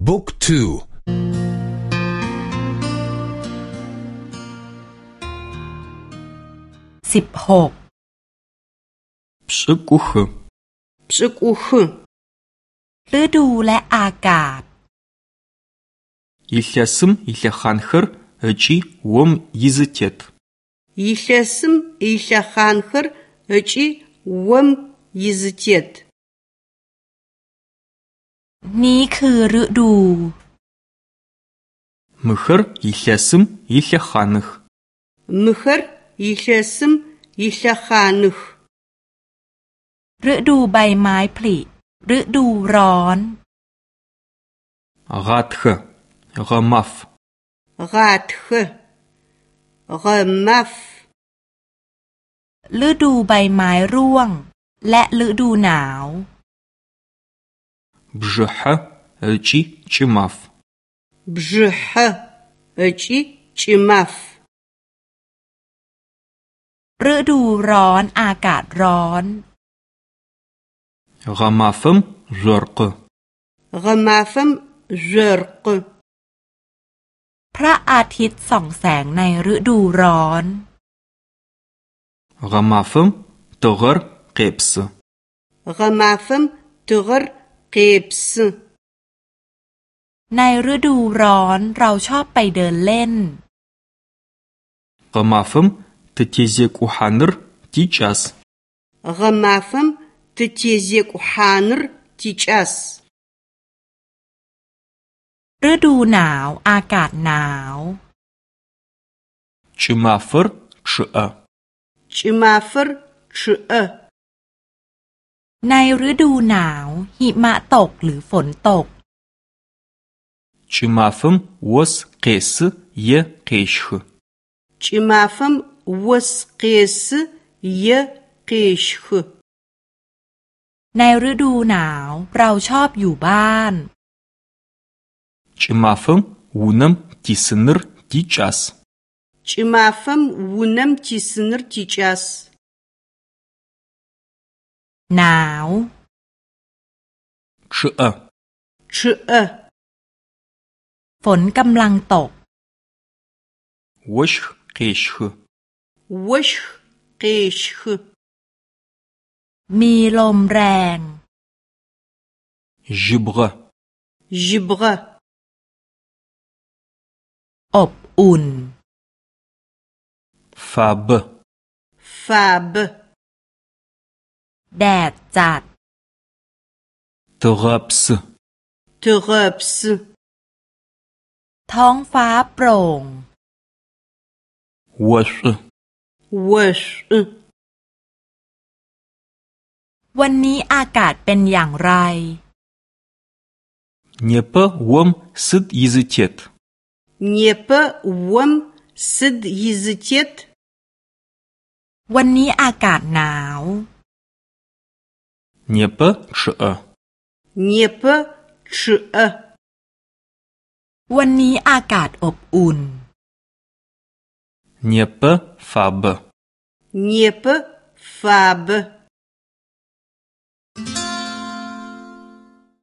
Book 2 16 بشكوخ بشكوخ ฤดูและอากาศ эчи ом изытет. Илъэсым илъэхъанхэр эчи ом изытет. นี่คือฤดูมุขร์อิเชสมอิเชฮานุขมุขร์อิเชสมอิเชฮานุขฤดูใบไม้ผลิฤดูร้อนราตเขรามาฟราตเขรามาฟฤดูใบไม้ร่วง และฤดูหนาว бжыхьэ ыкӏи чымаф б ж х ь э и чымаф ฤดูร้อนอากาศร้อนกมาฟมจรกกมาฟมจรกพระอาทิตย์ส่องแสงในฤดูร้อนกมาฟมตกรเก็บส์กมาฟมตกรเกิปส์ในฤดูร้อนเราชอบไปเดินเล่นกมาฟมตจีเซกูฮานร์จิชัสกมาฟมตจีเซกูฮานร์จิชัส ฤดูหนาวอากาศหนาว ชิมาฟร์ชอชิมาฟร์ชอในฤดูหนาวหิมะตกหรือฝนตก Çımafım vos qesi ye qeşxı. Çımafım vos q e s ในฤดูหนาวเราชอบอยู่บ้าน Çımafım unam tisinir tiças. Çımafım unam t i s i n i หนาวชื่อชื่อฝนกำลังตกวิชกีชควิชกีชคมีลมแรงจิบระจิบระอบอุ่นฟาบ ฟาบแดดจัดทรอปส์ทรอปส์ท้องฟ้าโปร่งวัชวัชวันนี้อากาศเป็นอย่างไรเนปะวมสุดยิจิเจตเนปะวมสุดยิจิเจตวันนี้อากาศหนาว Непэ чъыӏэ. Непэ чъыӏэ. วันนี้อากาศอบอุ่น Непэ фабэ. Непэ фабэ.